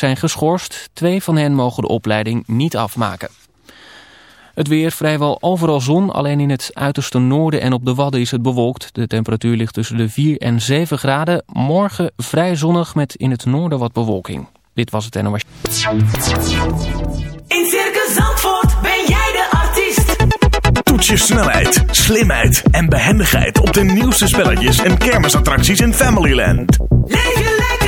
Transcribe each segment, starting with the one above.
zijn geschorst. Twee van hen mogen de opleiding niet afmaken. Het weer vrijwel overal zon, alleen in het uiterste noorden en op de Wadden is het bewolkt. De temperatuur ligt tussen de 4 en 7 graden. Morgen vrij zonnig met in het noorden wat bewolking. Dit was het NOS. In Circus Zandvoort ben jij de artiest. Toets je snelheid, slimheid en behendigheid op de nieuwste spelletjes en kermisattracties in Familyland. Leef je lekker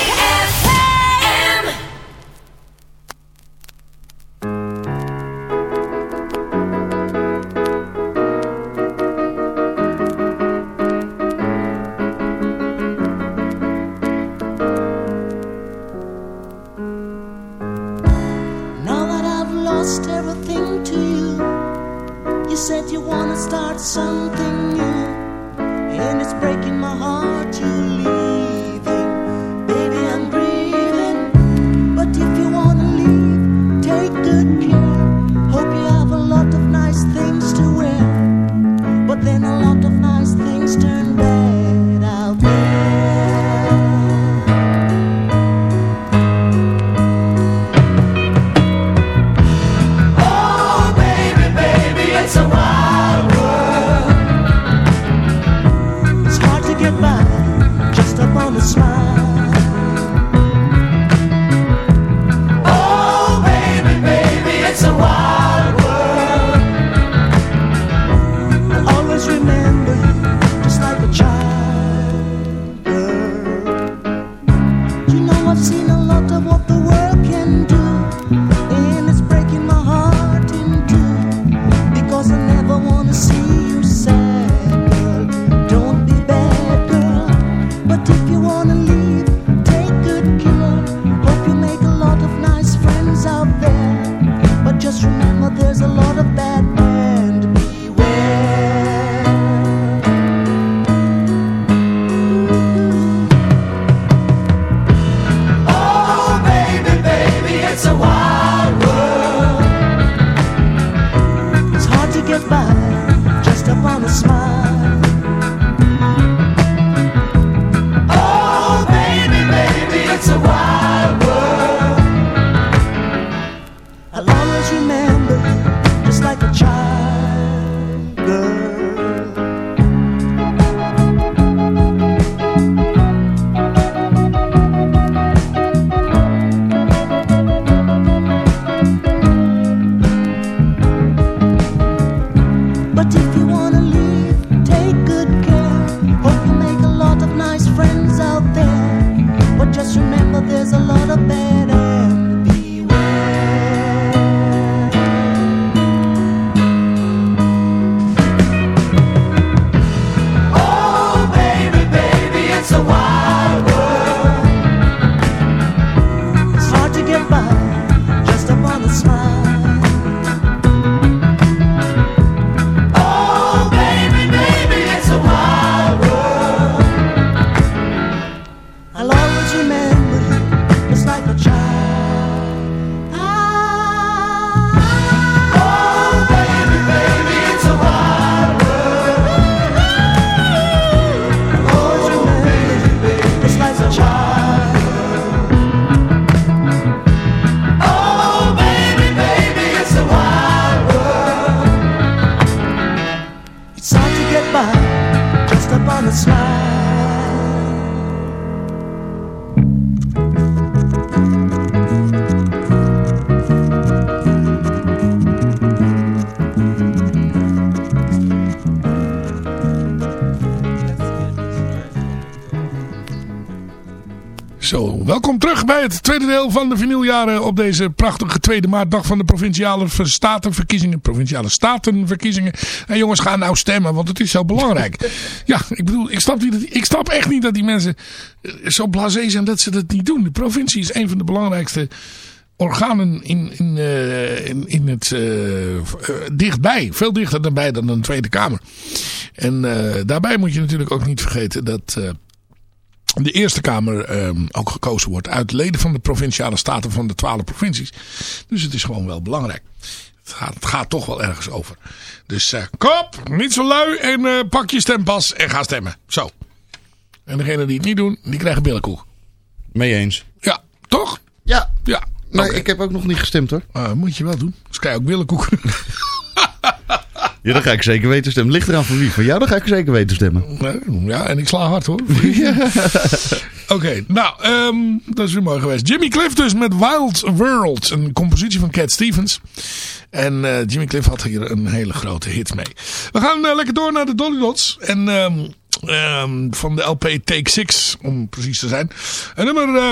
Bij het tweede deel van de vinyljaren op deze prachtige tweede maartdag van de provinciale statenverkiezingen. Provinciale statenverkiezingen. En jongens, ga nou stemmen, want het is zo belangrijk. ja, ik bedoel, ik snap, niet ik snap echt niet dat die mensen eh, zo blasé zijn dat ze dat niet doen. De provincie is een van de belangrijkste organen in, in, eh, in, in het eh, dichtbij. Veel dichter dan bij dan een Tweede Kamer. En daarbij moet je natuurlijk ook niet vergeten dat de Eerste Kamer eh, ook gekozen wordt uit leden van de provinciale staten van de twaalf provincies. Dus het is gewoon wel belangrijk. Het gaat, het gaat toch wel ergens over. Dus eh, kop, niet zo lui en eh, pak je stempas en ga stemmen. Zo. En degenen die het niet doen, die krijgen billenkoek. Mee eens. Ja, toch? Ja. Ja. Nee, ik heb ook nog niet gestemd hoor. Ah, moet je wel doen. Dus krijg je ook billenkoek. Ja, dan ga ik zeker weten stemmen. Ligt eraan van wie. Van jou, dan ga ik zeker weten stemmen. Nee, ja, en ik sla hard hoor. Oké, nou, ehm, dat is weer mooi geweest. Jimmy Cliff dus met Wild World. Een compositie van Cat Stevens. En eh, Jimmy Cliff had hier een hele grote hit mee. We gaan eh, lekker door naar de Dolly Dots. En ehm, ehm, van de LP Take Six, om precies te zijn. Een nummer eh,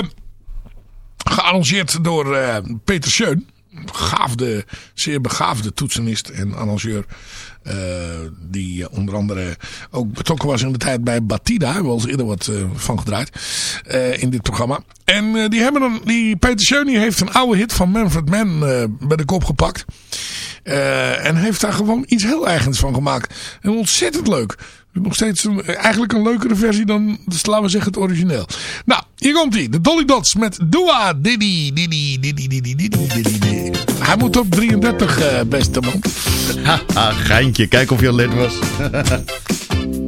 gearrangeerd door Peter Schön. Begaafde, zeer begaafde toetsenist en arrangeur. eh, die eh, onder andere ook betrokken was in de tijd bij Batida. Hebben we eens eerder wat eh, van gedraaid. in dit programma. En die hebben een, die Peter Schön die heeft een oude hit van Manfred Mann bij de kop gepakt. En heeft daar gewoon iets heel eigens van gemaakt. En ontzettend leuk. Nog steeds eigenlijk een leukere versie dan, dus laten we zeggen, het origineel. Nou, hier komt hij. De Dolly Dots met Dua Diddy Diddy Diddy Diddy Diddy Diddy. Hij moet op 33, eh, beste man. Haha, geintje. Kijk of je lid was.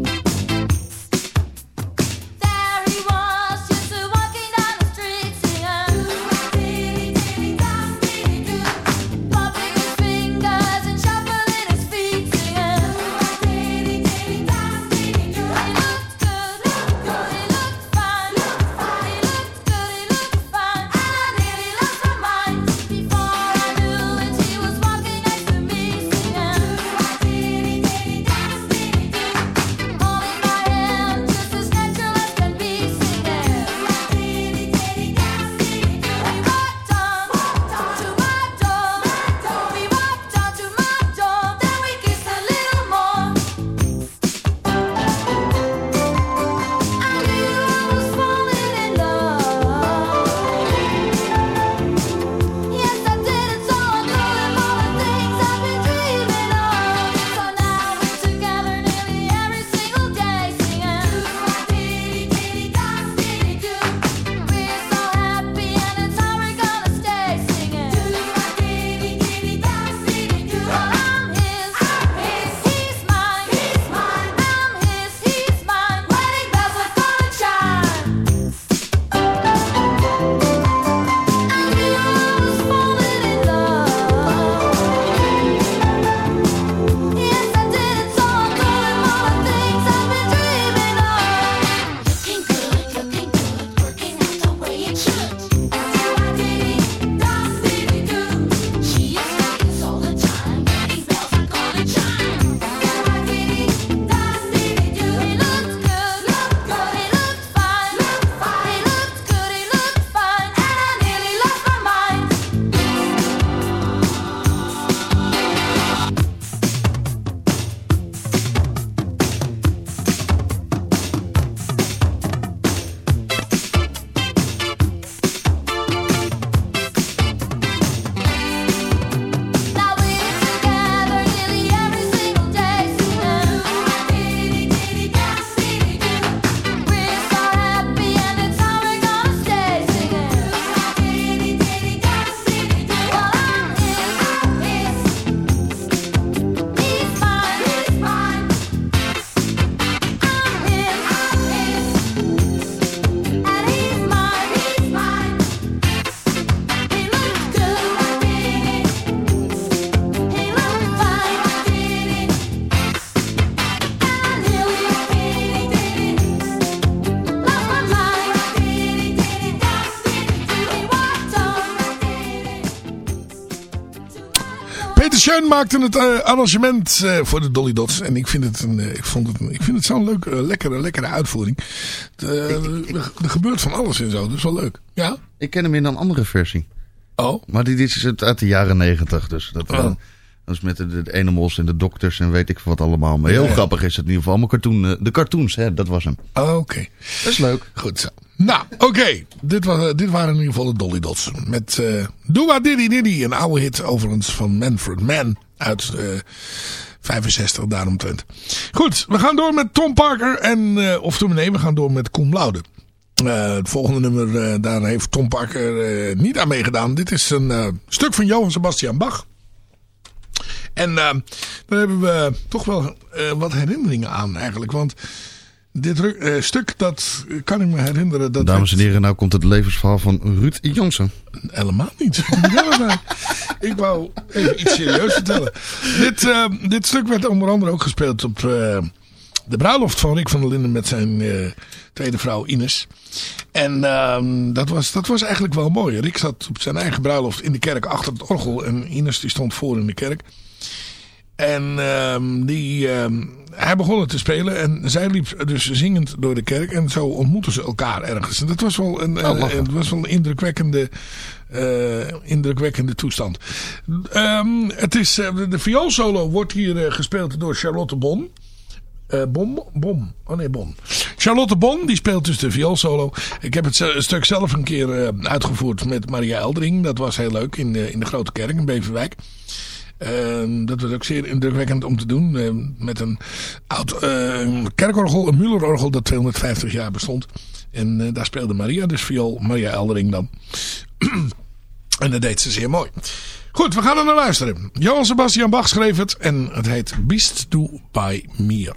Maakte het eh, arrangement eh, voor de Dolly Dots. En ik vind het, een, eh, ik vond het, ik vind het zo'n leuke, eh, lekkere, lekkere uitvoering. Er, er gebeurt van alles en zo. Dat is wel leuk. Ja? Ik ken hem in een andere versie. Oh. Maar die, dit is uit de jaren negentig. Dus dat, Oh. eh, dat is met de, de animals en de dokters en weet ik wat allemaal. Maar heel Ja, ja. grappig is het in ieder geval. Maar cartoon, de cartoons, hè, dat was hem. Oh, Oké. Dat is leuk. Goed zo. Nou, oké. Dit, was, dit waren in ieder geval de Dolly Dots. Met eh Doa Diddy Diddy. Een oude hit overigens van Manfred Mann. Uit eh 65 daaromtrent. Goed, we gaan door met Tom Parker. En, eh, of toen nee, we gaan door met Koen Laude. Het volgende nummer, daar heeft Tom Parker niet aan meegedaan. Dit is een stuk van Johann Sebastian Bach. En daar hebben we toch wel wat herinneringen aan eigenlijk. Want dit eh, stuk, dat kan ik me herinneren. Dat Dames en heren, nou komt het levensverhaal van Ruud Jansen. Helemaal niet. Ik wou even iets serieus vertellen. Dit, eh, dit stuk werd onder andere ook gespeeld op eh, de bruiloft van Rick van der Linden met zijn tweede vrouw Ines. En ehm, dat, was, dat was eigenlijk wel mooi. Rick zat op zijn eigen bruiloft in de kerk achter het orgel en Ines die stond voor in de kerk. En ehm, die, ehm, hij begon het te spelen en zij liep dus zingend door de kerk. En zo ontmoetten ze elkaar ergens. En dat was wel een, Oh, was wel een indrukwekkende, eh, indrukwekkende toestand. Ehm, het is, eh, de, vioolsolo wordt hier eh, gespeeld door Charlotte Bon. Bom? Bom. Oh nee, Bon. Charlotte Bon, die speelt dus de vioolsolo. Ik heb het stuk zelf een keer uitgevoerd met Maria Eldering. Dat was heel leuk in de, in de Grote Kerk in Beverwijk. Ehm, dat was ook zeer indrukwekkend om te doen. Ehm, met een oud eh, kerkorgel, een Muller-orgel dat 250 jaar bestond. En eh, daar speelde Maria dus viool, Maria Eldering dan. en dat deed ze zeer mooi. Goed, we gaan er naar luisteren. Johann Sebastian Bach schreef het en het heet Bist du bei mir.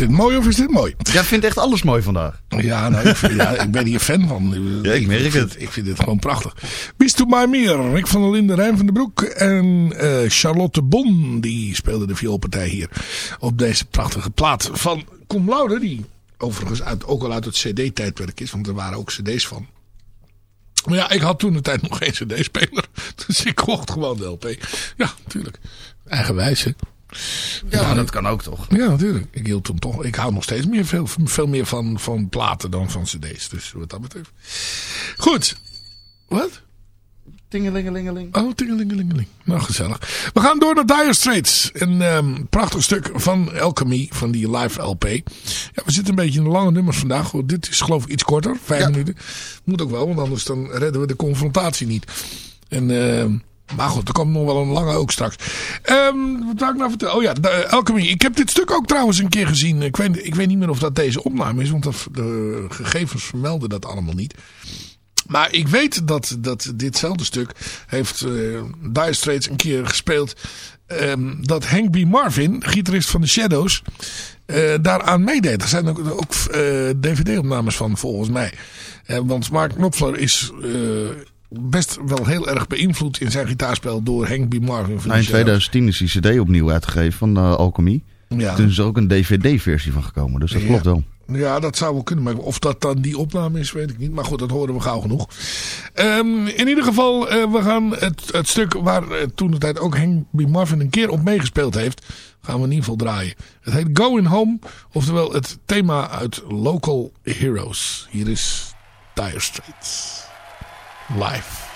Dit mooi of is dit mooi? Jij vindt echt alles mooi vandaag. Ja, nou, ik, vind- ja, ik ben hier fan van. Ja, ik merk vind, het. Ik vind dit gewoon prachtig. Bis to my meer. Rick van der Linden, Rijn van den Broek en eh, Charlotte Bon. Die speelde de vioolpartij hier op deze prachtige plaat van Cum Laude. Die overigens uit, ook al uit het cd-tijdperk is. Want er waren ook cd's van. Maar ja, ik had toen de tijd nog geen cd-speler. Dus ik kocht gewoon de LP. Ja, natuurlijk. Eigenwijs, hè. Ja, maar dat kan ook toch? Ja, natuurlijk. Ik hield toen toch. Ik hou nog steeds meer, veel, veel meer van, van platen dan van cd's. Dus wat dat betreft. Goed. Wat? Tingelingelingeling. Oh, tingelingelingeling. Nou, gezellig. We gaan door naar Dire Straits. Een ehm, prachtig stuk van Alchemy, van die live LP. Ja, we zitten een beetje in de lange nummers vandaag. Dit is geloof ik iets korter, vijf minuten. Moet ook wel, want anders dan redden we de confrontatie niet. En, ehm, maar goed, er komt nog wel een lange ook straks. Ehm, wat zou ik nou vertellen? Oh ja, Alchemy. Ik heb dit stuk ook trouwens een keer gezien. Ik weet, ik weet niet meer of dat deze opname is, want de, gegevens vermelden dat allemaal niet. Maar ik weet dat, dat ditzelfde stuk heeft eh Dire Straits een keer gespeeld. ehm, dat Hank B. Marvin, gitarist van de Shadows, eh, daaraan meedeed. Er zijn ook, eh, dvd-opnames van volgens mij. Eh, want Mark Knopfler is eh, best wel heel erg beïnvloed in zijn gitaarspel door Hank B. Marvin Nou, in Shadows. 2010 is die cd opnieuw uitgegeven van uh, Alchemy. Ja. Toen is er ook een dvd-versie van gekomen, dus dat Ja. klopt wel. Ja, dat zou wel kunnen. Maar of dat dan die opname is, weet ik niet. Maar goed, dat horen we gauw genoeg. Ehm, in ieder geval, eh, we gaan het, het stuk waar eh, toen de tijd ook Hank B. Marvin een keer op meegespeeld heeft, gaan we in ieder geval draaien. Het heet Going Home, oftewel het thema uit Local Heroes. Hier is Dire Straits. Live.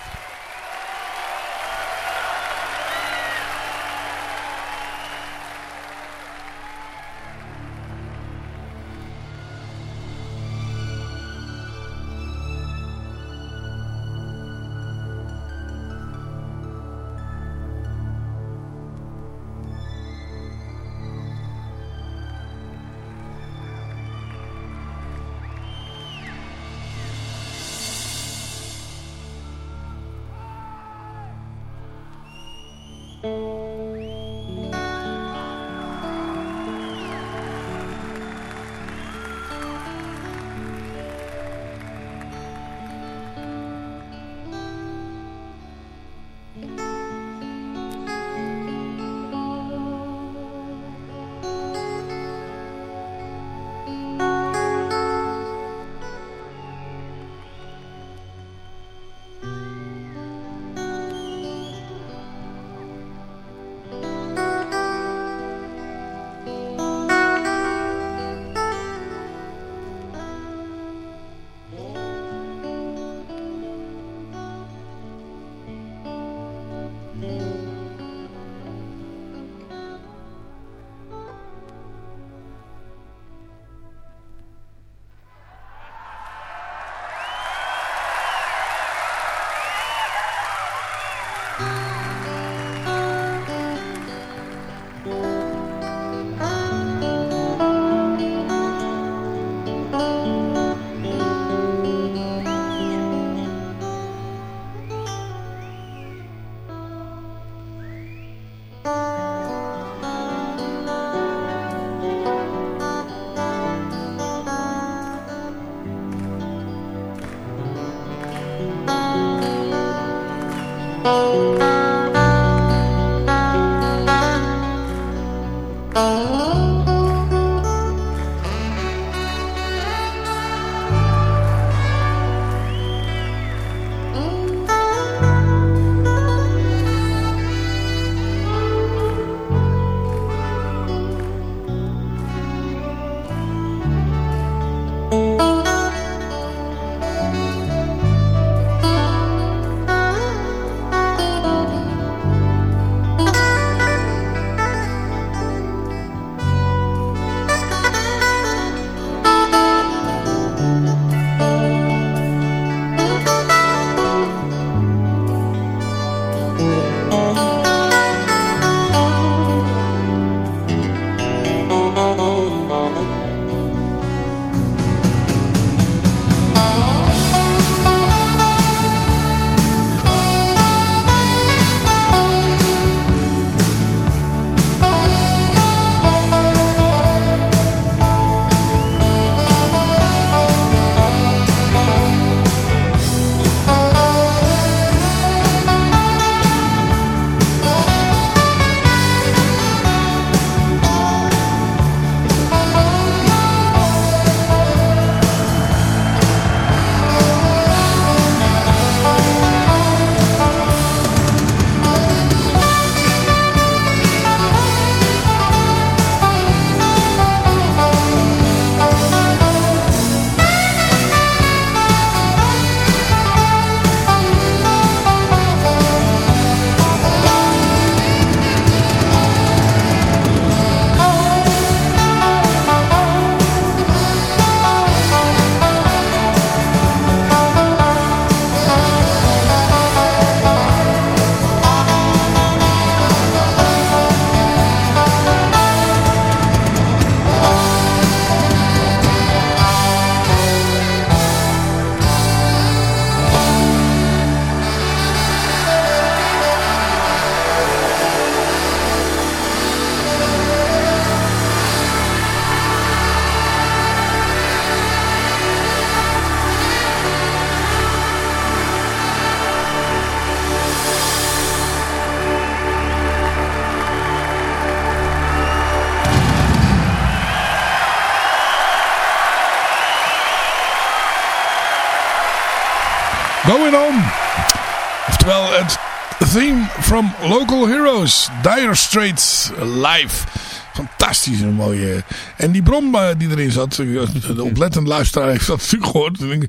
From Local Heroes. Dire Straits Live. Fantastisch een mooie. En die brom eh, die erin zat. De oplettend luisteraar heeft dat natuurlijk gehoord. Ik,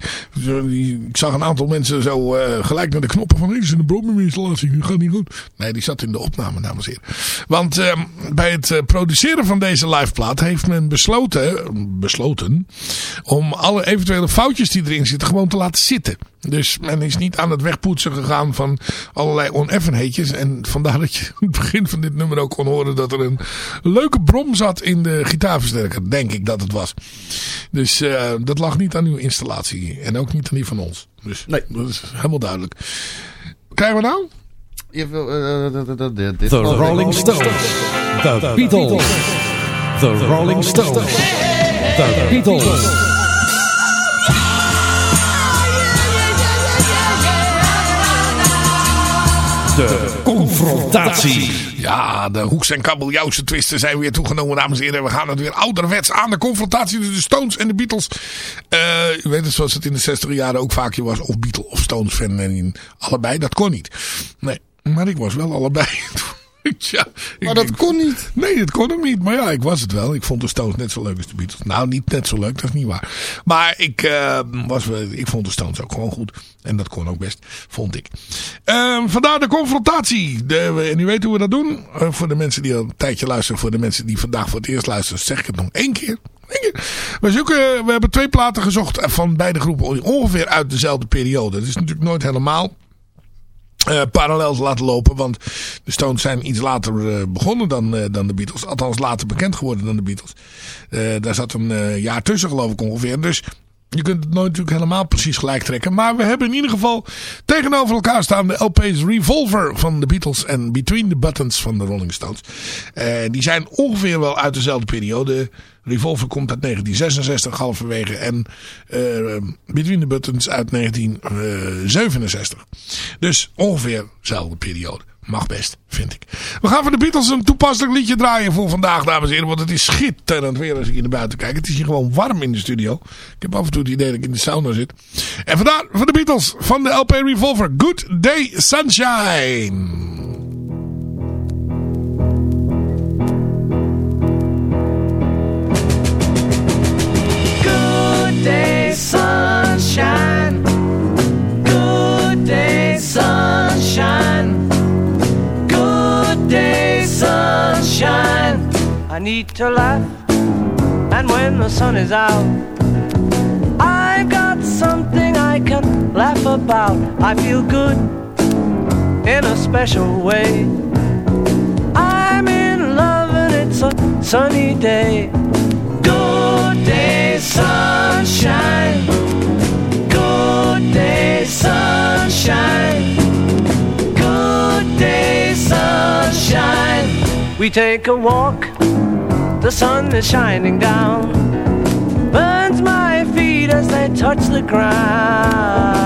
ik zag een aantal mensen zo eh, gelijk naar de knoppen van... Is een brominstallatie? Dat gaat niet goed. Nee, die zat in de opname, dames en heren. Want eh, bij het eh, produceren van deze liveplaat... heeft men besloten, besloten... om alle eventuele foutjes die erin zitten gewoon te laten zitten. Dus men is niet aan het wegpoetsen gegaan van allerlei oneffenheidjes. En vandaar dat je in het begin van dit nummer ook kon horen dat er een leuke brom zat in de gitaarversterker. Denk ik dat het was. Dus eh, dat lag niet aan uw installatie. En ook niet aan die van ons. Dus Nee. dat is helemaal duidelijk. Krijgen we nou? The Rolling Stones. The Beatles. The Rolling Stones. The Beatles. De confrontatie. Ja, de hoeks- en kabeljauwse twisten zijn weer toegenomen, dames en heren. We gaan het weer ouderwets aan. De confrontatie tussen de Stones en de Beatles. Eh, u weet het zoals het in de 60 jaren ook vaak was. Of Beatle of Stones fan. En allebei, dat kon niet. Nee, maar ik was wel allebei. ja, Maar dat denk- kon niet. Nee, dat kon ook niet. Maar ja, ik was het wel. Ik vond de Stones net zo leuk als de Beatles. Nou, niet net zo leuk, dat is niet waar. Maar ik, eh, was, ik vond de Stones ook gewoon goed. En dat kon ook best, vond ik. Ehm, vandaar de confrontatie. De, en u weet hoe we dat doen. Eh, voor de mensen die al een tijdje luisteren. Voor de mensen die vandaag voor het eerst luisteren. Zeg ik het nog één keer. We, zoeken, we hebben twee platen gezocht van beide groepen. Ongeveer uit dezelfde periode. Dat is natuurlijk nooit helemaal eh, parallel te laten lopen. Want de Stones zijn iets later eh, begonnen dan, eh, dan de Beatles. Althans later bekend geworden dan de Beatles. Daar zat een jaar tussen geloof ik ongeveer. Dus je kunt het nooit natuurlijk helemaal precies gelijk trekken. Maar we hebben in ieder geval tegenover elkaar staan de LP's Revolver van de Beatles en Between the Buttons van de Rolling Stones. Die zijn ongeveer wel uit dezelfde periode. Revolver komt uit 1966 halverwege en eh, Between the Buttons uit 1967. Dus ongeveer dezelfde periode. Mag best, vind ik. We gaan voor de Beatles een toepasselijk liedje draaien voor vandaag, dames en heren. Want het is schitterend weer als ik hier naar buiten kijk. Het is hier gewoon warm in de studio. Ik heb af en toe het idee dat ik in de sauna zit. En vandaar voor de Beatles van de LP Revolver. Good Day Sunshine. Need to laugh, and when the sun is out, I've got something I can laugh about. I feel good in a special way. I'm in love, and it's a sunny day. Good day, sunshine. Good day, sunshine. Good day, sunshine. We take a walk, the sun is shining down. Burns my feet as they touch the ground.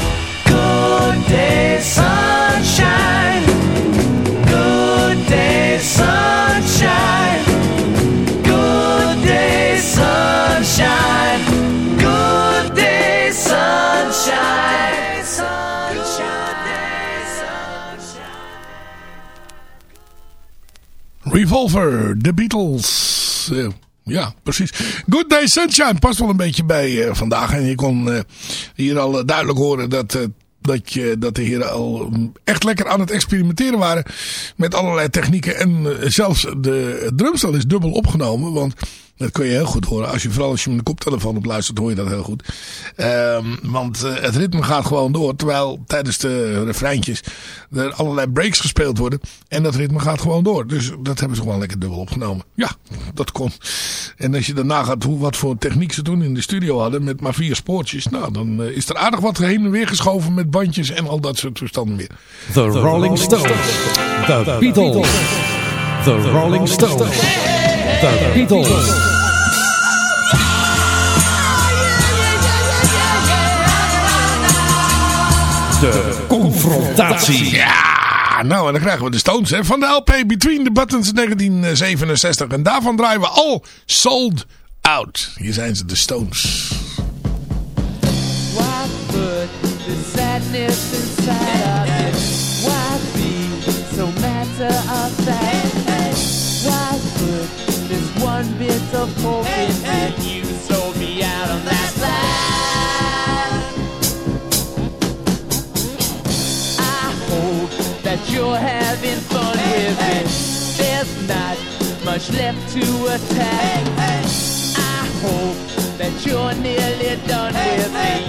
Revolver, The Beatles. Eh, ja, precies. Good Day Sunshine past wel een beetje bij eh, vandaag. En je kon eh, hier al duidelijk horen dat, dat, je, dat de heren al mm, echt lekker aan het experimenteren waren. Met allerlei technieken. En zelfs de drumstel is dubbel opgenomen. Want Dat kun je heel goed horen. Als je, vooral als je met een koptelefoon op luistert, hoor je dat heel goed. Ehm, want eh, het ritme gaat gewoon door. Terwijl tijdens de refreintjes er allerlei breaks gespeeld worden. En dat ritme gaat gewoon door. Dus dat hebben ze gewoon lekker dubbel opgenomen. Ja, dat kon. En als je daarna gaat hoe, wat voor techniek ze toen in de studio hadden. Met maar vier spoortjes. Nou, dan eh, is er aardig wat heen en weer geschoven met bandjes en al dat soort toestanden weer. The Rolling Stones. The Beatles. The Rolling Stones. The Beatles. De confrontatie. Ja, nou en dan krijgen we de Stones hè, van de LP Between the Buttons 1967. En daarvan draaien we al Sold Out. Hier zijn ze, de Stones. Why put the sadness inside bit of hope in it? You sold me out on that side. I hope that you're having fun with it. There's not much left to attack. I hope that you're nearly done with me.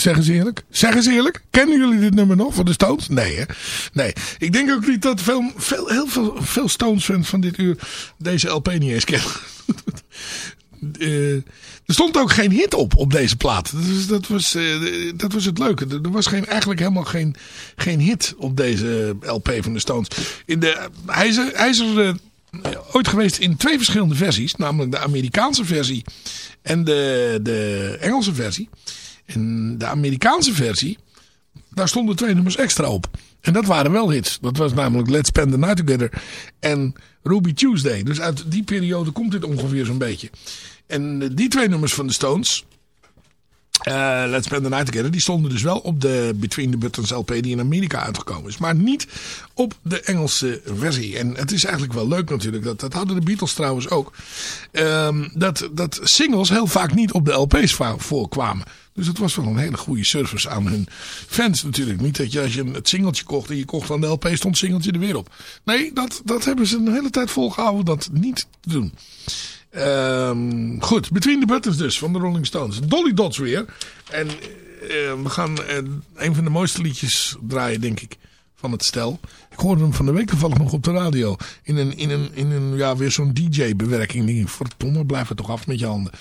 Zeg eens eerlijk. Zeg eens eerlijk. Kennen jullie dit nummer nog van de Stones? Nee, hè? Nee. Ik denk ook niet dat veel, veel, heel veel, veel Stones fans van dit uur deze LP niet eens kennen. Eh, er stond ook geen hit op, op deze plaat. Dus dat was, eh, dat was het leuke. Er was geen, eigenlijk helemaal geen, geen hit op deze LP van de Stones. In de, hij is, er- hij eh, ooit geweest in twee verschillende versies. Namelijk de Amerikaanse versie en de, de Engelse versie. En de Amerikaanse versie, daar stonden twee nummers extra op. En dat waren wel hits. Dat was namelijk Let's Spend the Night Together en Ruby Tuesday. Dus uit die periode komt dit ongeveer zo'n beetje. En eh, die twee nummers van de Stones... eh, Let's Spend the Night Together. Die stonden dus wel op de Between the Buttons LP die in Amerika uitgekomen is. Maar niet op de Engelse versie. En het is eigenlijk wel leuk natuurlijk. Dat, dat hadden de Beatles trouwens ook. ehm, dat, dat singles heel vaak niet op de LP's voorkwamen. Dus het was wel een hele goede service aan hun fans natuurlijk. Niet dat je als je het singeltje kocht en je kocht aan de LP stond singeltje er weer op. Nee, dat, dat hebben ze een hele tijd volgehouden dat niet te doen. Ehm, goed, Between the Buttons dus van de Rolling Stones. Dolly Dots weer. En eh, we gaan eh, een van de mooiste liedjes draaien, denk ik, van het stel. Ik hoorde hem van de week toevallig nog op de radio. In een, in een, in een ja, weer zo'n DJ-bewerking. Denk ik, verdomme, blijf er toch af met je handen.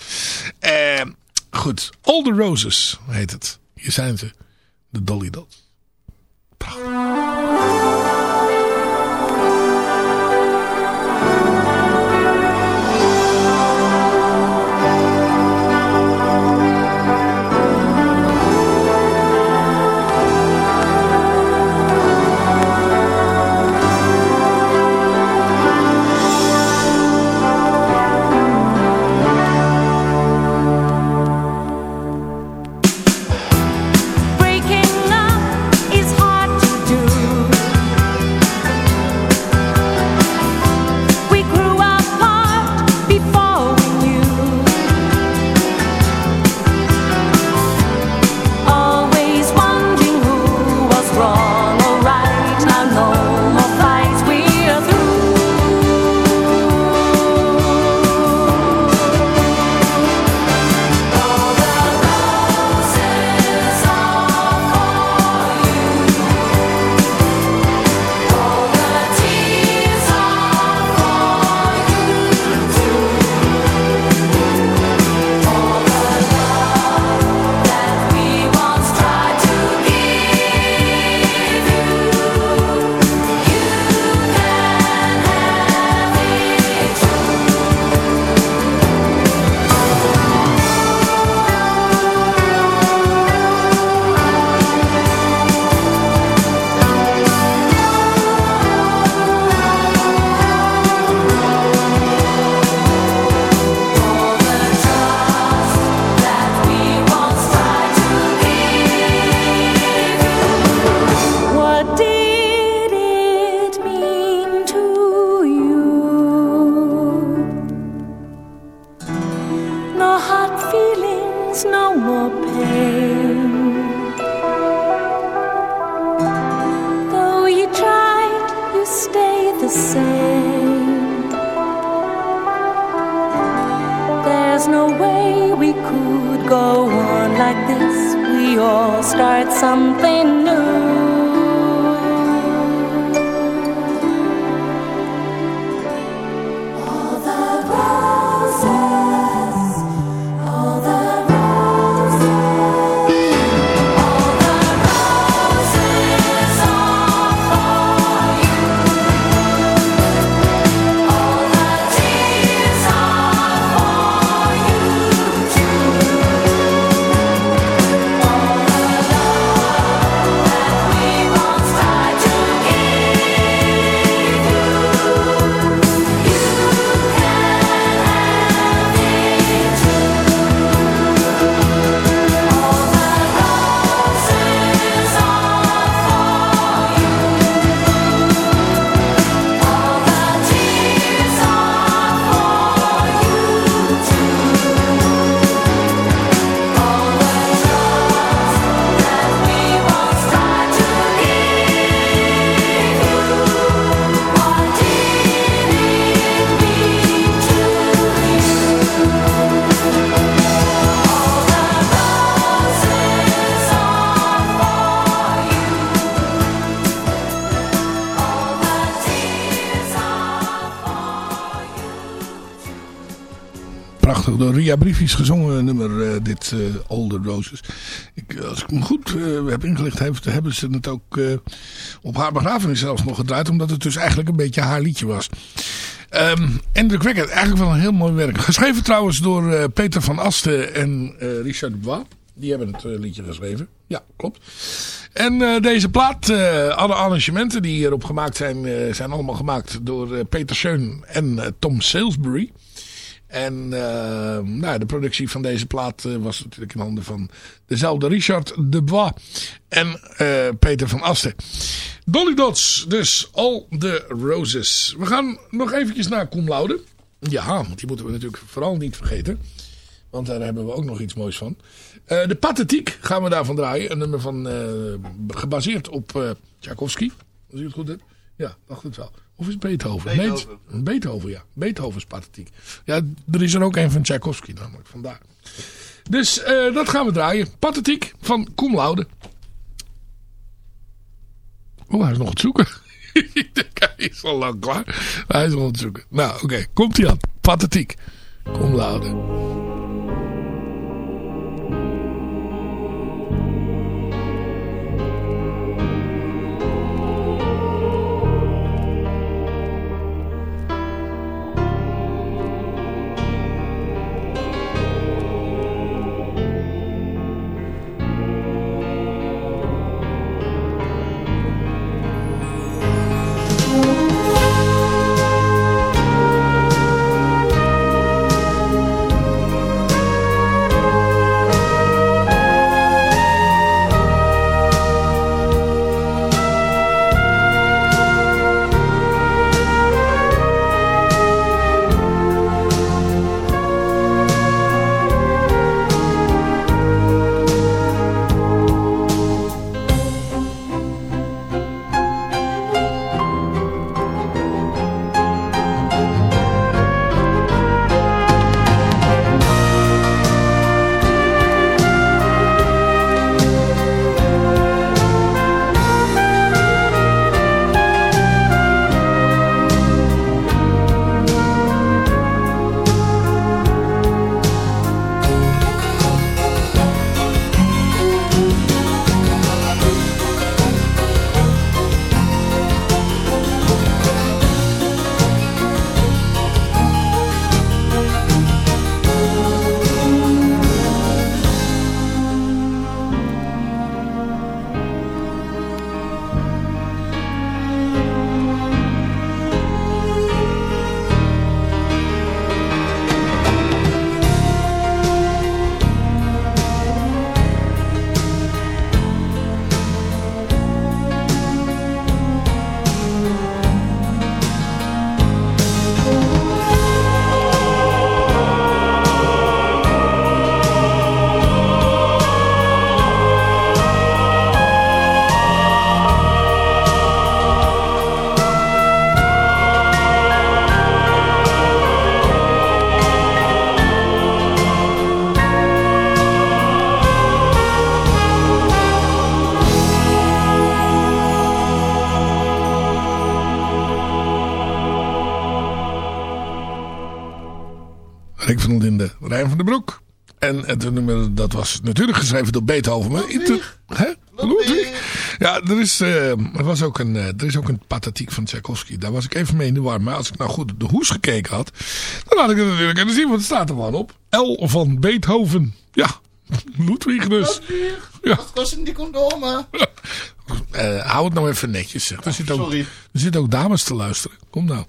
Eh, goed, All the Roses heet het. Hier zijn ze, de Dolly Dots. no door Ria Briefies gezongen nummer, eh, dit eh Older Roses. Ik, als ik me goed eh, heb ingelicht, heeft, hebben ze het ook eh, op haar begrafenis zelfs nog gedraaid. Omdat het dus eigenlijk een beetje haar liedje was. Ehm indrukwekkend, eigenlijk wel een heel mooi werk. Geschreven trouwens door eh, Peter van Asten en eh, Richard Bois. Die hebben het eh, liedje geschreven. Ja, klopt. En eh, deze plaat, eh, alle arrangementen die hierop gemaakt zijn, eh, zijn allemaal gemaakt door eh, Peter Schoen en eh, Tom Salisbury. En eh, nou, de productie van deze plaat eh, was natuurlijk in handen van dezelfde Richard de Bois en eh, Peter van Asten. Dolly Dots, dus All the Roses. We gaan nog eventjes naar Cum. Ja, want die moeten we natuurlijk vooral niet vergeten. Want daar hebben we ook nog iets moois van. Eh, de Pathetiek gaan we daarvan draaien. Een nummer van, gebaseerd op Tchaikovsky. Als ik het goed heb. Ja, dacht het wel. Of is het Beethoven? Beethoven. Nee, Beethoven, ja. Beethovens Pathetiek. Ja, er is er ook een van Tchaikovsky namelijk, vandaar. Dus eh, dat gaan we draaien. Pathetiek van Cum Laude. Oh, hij is nog aan het zoeken. Ik denk, hij is al lang klaar. Hij is nog aan het zoeken. Nou, oké. Komt hij aan. Pathetiek. Cum Laude. Was natuurlijk geschreven door Beethoven. Maar inte- hè? Ludwig? Ja, er is, eh, er, was ook een, eh, er is ook een pathetiek van Tchaikovsky. Daar was ik even mee in de war. Maar als ik nou goed op de hoes gekeken had, dan had ik het natuurlijk kunnen zien. Want het staat er gewoon op. L van Beethoven. Ja, Ludwig dus. Ja. Wat kosten die condomen? Eh, hou het nou even netjes. Zeg. Er, zit ook, sorry. er zitten ook dames te luisteren. Kom nou.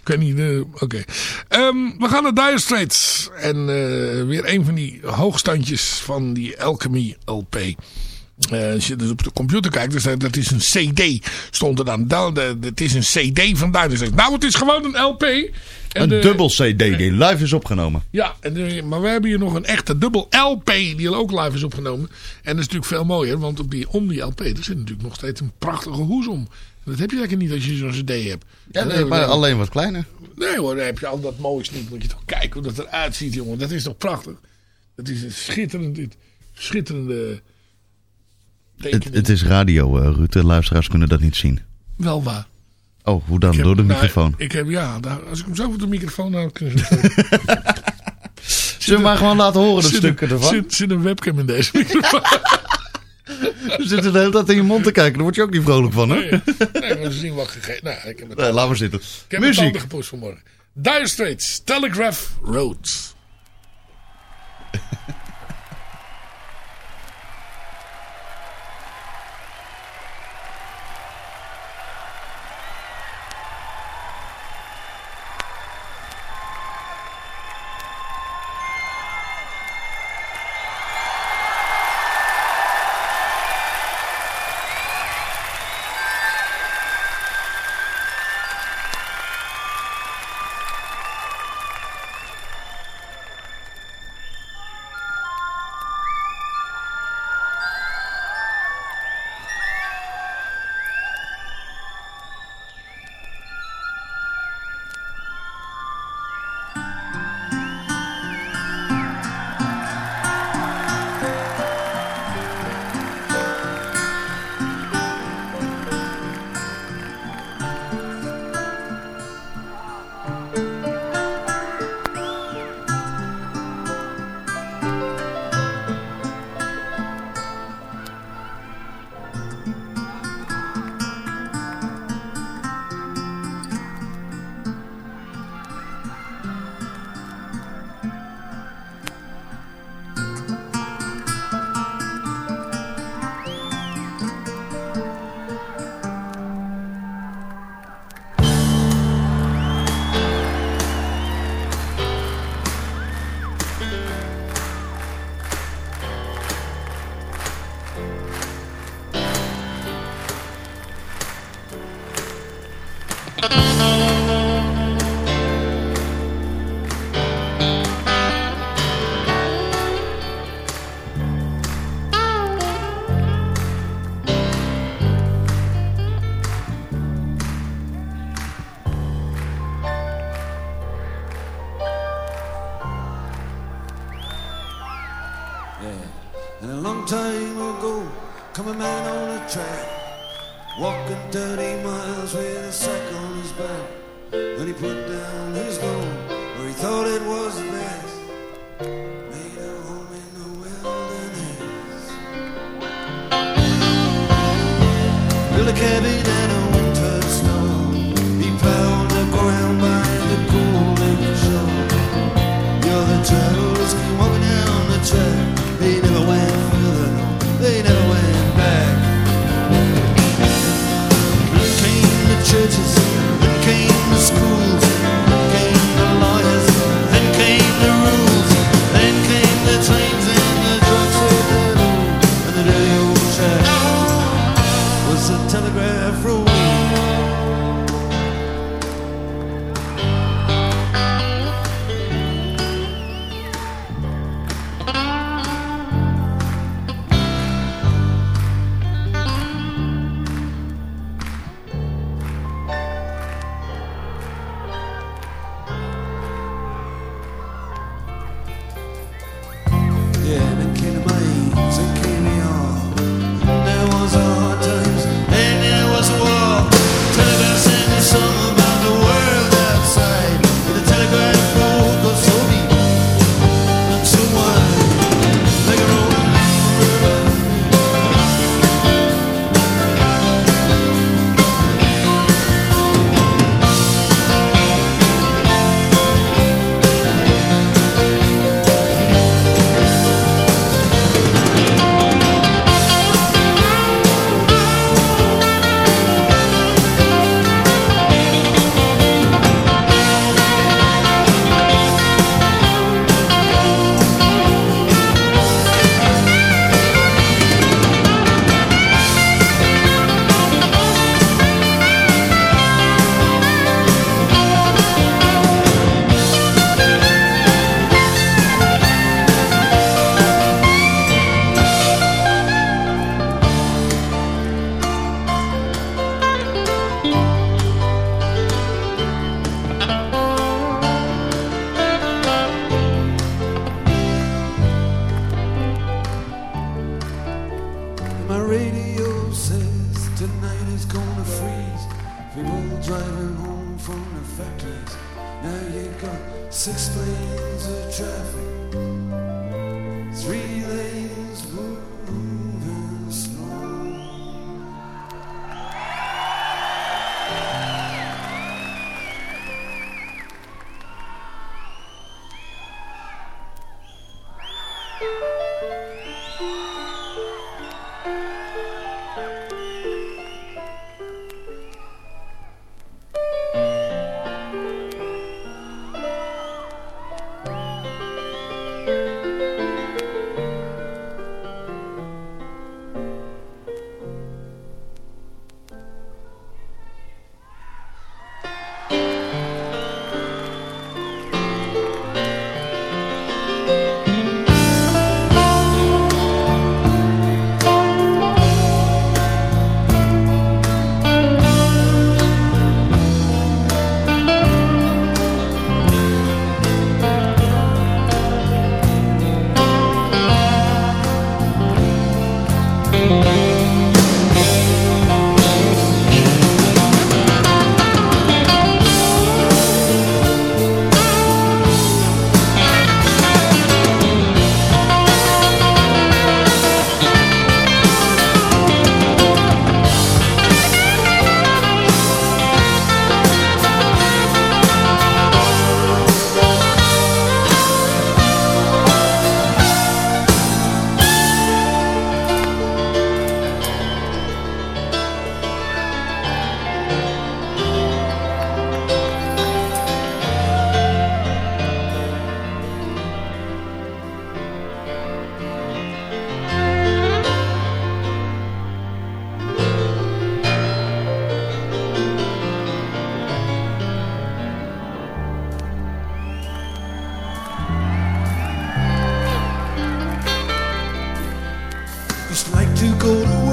Ik weet niet. eh, Oké. Ehm, we gaan naar Dire Straits. En eh, weer een van die hoogstandjes van die Alchemy LP. Eh, als je dus op de computer kijkt, dan staat dat is een CD. Stond er dan. Dat, dat- Het is een CD van Straits. Nou, het is gewoon een LP. En Een de- dubbel CD die live is opgenomen. ja, en, maar we hebben hier nog een echte dubbel LP die ook live is opgenomen. En dat is natuurlijk veel mooier, want op die, om die LP er zit natuurlijk nog steeds een prachtige hoes om. Dat heb je lekker niet als je zo'n CD hebt. Ja, nee, maar alleen wat kleiner. Nee hoor, dan heb je al dat moois niet. Moet je toch kijken hoe dat eruit ziet, jongen. Dat is toch prachtig. Dat is een schitterend, dit- schitterende Het, het is radio, eh, Ruud. De luisteraars kunnen dat niet zien. Wel waar. Oh, hoe dan? Heb- Door de nou, microfoon. Ik heb, ja, daar- als ik hem zo voor de microfoon hou, kunnen ze het Zullen we maar gewoon laten horen, de stukken er ervan? zit, zit een webcam in deze microfoon. We zitten de hele tijd in je mond te kijken. Daar word je ook niet vrolijk van, hè? Nee, nee, maar ze zien wat gegeten. Nou, ik heb het Nee, laat maar zitten. Ik heb mijn Muziek. tanden gepoest vanmorgen. Dire Straits, Telegraph Road.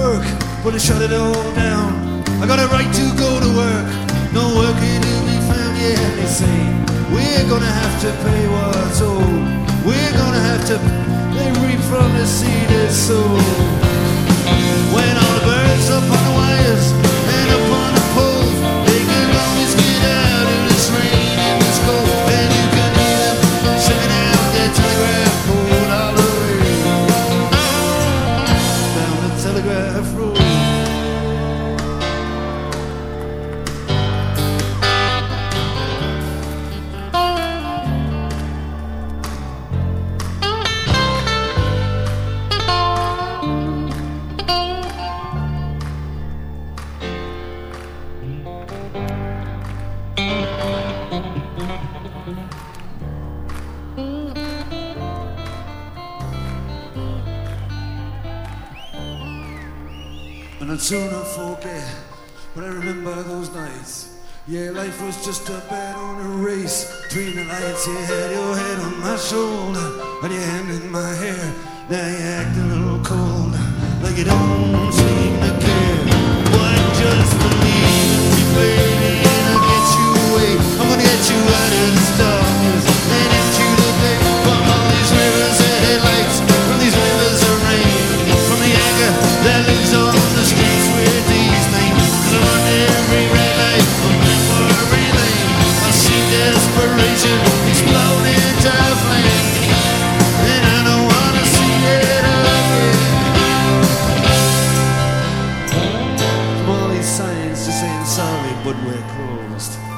work, but I shut it all down. I got a right to go to work, no work here to be found. Yeah, they say we're gonna have to pay what's owed. We're gonna have to. They reap from the seed that's sown. When all the birds up on the wires. just a bet on a race between the lights. You had your head on my shoulder, and you handed sorry, but we're closed.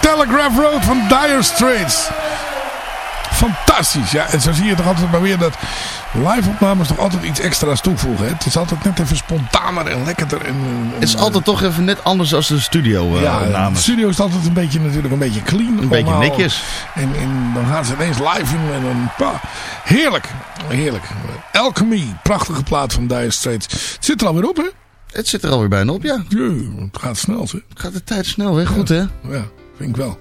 Telegraph Road van Dire Straits. Fantastisch. Ja, en zo zie je toch altijd maar weer dat live opnames toch altijd iets extra's toevoegen. Hè? Het is altijd net even spontaner en lekkerder. En, en- Het is altijd toch even net anders dan de studio eh, ja, de opnames. studio is altijd een beetje natuurlijk een beetje clean. Een beetje netjes. En, en dan gaan ze ineens live in en dan... pa, heerlijk. Heerlijk. Alchemy. Prachtige plaat van Dire Straits. Het zit er alweer op, hè? Het zit er alweer bijna op, ja. Jee, het gaat snel, zeg. Gaat de tijd snel, hè? Goed, hè? Ja, vind ik wel.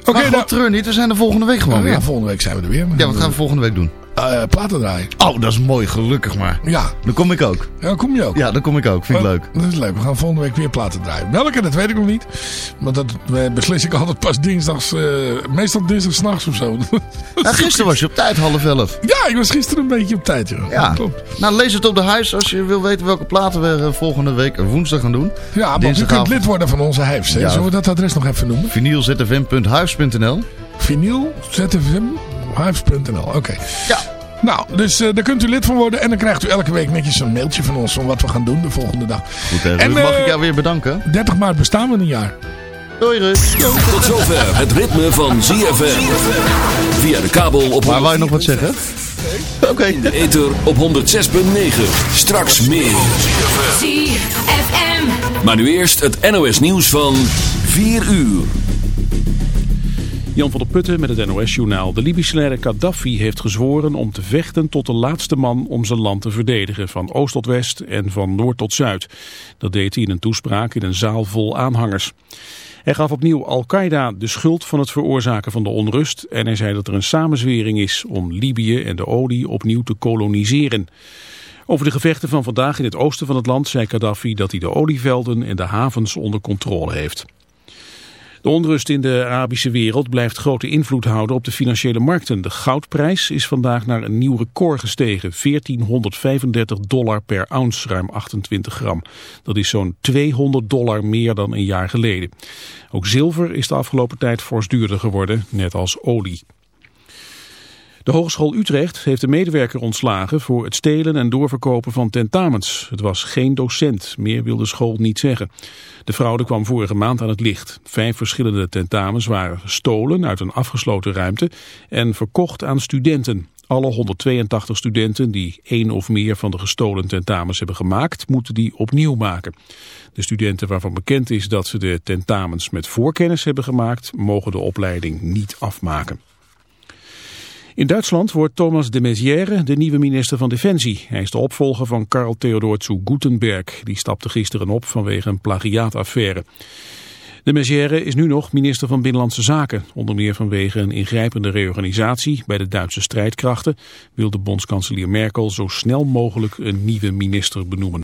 Oké, maar nou- treur niet. We zijn er volgende week gewoon Ja, weer. volgende week zijn we er weer. Ja, wat gaan we volgende week doen? Eh, platen draaien. Oh, dat is mooi. Gelukkig maar. Ja. Dan kom ik ook. Ja, kom je ook? Ja, dan kom ik ook. Vind ik Oh, leuk. Dat is leuk. We gaan volgende week weer platen draaien. Welke, dat weet ik nog niet. Maar dat eh, beslis ik altijd pas dinsdags. eh, meestal dinsdag s'nachts of zo. Gisteren was je op tijd, half elf. ja, ik was gisteren een beetje op tijd. joh. Ja. Klopt. Nou, lees het op de huis als je wil weten welke platen we volgende week woensdag gaan doen. Ja, maar u Dinsdagavond. kunt lid worden van onze huis. Ja. Zullen we dat adres nog even noemen? vinylzfm.huis.nl Vinyl, ZFM, huis.nl. Oké. Ja. Nou, dus eh, daar kunt u lid van worden. En dan krijgt u elke week netjes een mailtje van ons van wat we gaan doen de volgende dag. Goed, hè? En, Ruud, mag eh, ik jou weer bedanken? 30 maart bestaan we een jaar. Doei, Ruud. Tot zover het ritme van ZFM. Via de kabel op Maar wou je nog wat zeggen? Oké. in de ether op 106.9. Straks meer. ZFM. Maar nu eerst het NOS nieuws van 4 uur. Jan van der Putten met het NOS-journaal. De Libische leider Gaddafi heeft gezworen om te vechten tot de laatste man om zijn land te verdedigen. Van oost tot west en van noord tot zuid. Dat deed hij in een toespraak in een zaal vol aanhangers. Hij gaf opnieuw Al-Qaeda de schuld van het veroorzaken van de onrust. En hij zei dat er een samenzwering is om Libië en de olie opnieuw te koloniseren. Over de gevechten van vandaag in het oosten van het land zei Gaddafi dat hij de olievelden en de havens onder controle heeft. De onrust in de Arabische wereld blijft grote invloed houden op de financiële markten. De goudprijs is vandaag naar een nieuw record gestegen. 1435 dollar per ounce, ruim 28 gram. Dat is zo'n 200 dollar meer dan een jaar geleden. Ook zilver is de afgelopen tijd fors duurder geworden, net als olie. De Hogeschool Utrecht heeft een medewerker ontslagen voor het stelen en doorverkopen van tentamens. Het was geen docent, meer wil de school niet zeggen. De fraude kwam vorige maand aan het licht. Vijf verschillende tentamens waren gestolen uit een afgesloten ruimte en verkocht aan studenten. Alle 182 studenten die één of meer van de gestolen tentamens hebben gemaakt, moeten die opnieuw maken. De studenten waarvan bekend is dat ze de tentamens met voorkennis hebben gemaakt, mogen de opleiding niet afmaken. In Duitsland wordt Thomas de Maizière de nieuwe minister van Defensie. Hij is de opvolger van Karl Theodor zu Gutenberg. Die stapte gisteren op vanwege een plagiaataffaire. De Maizière is nu nog minister van Binnenlandse Zaken. Onder meer vanwege een ingrijpende reorganisatie bij de Duitse strijdkrachten... wil de bondskanselier Merkel zo snel mogelijk een nieuwe minister benoemen.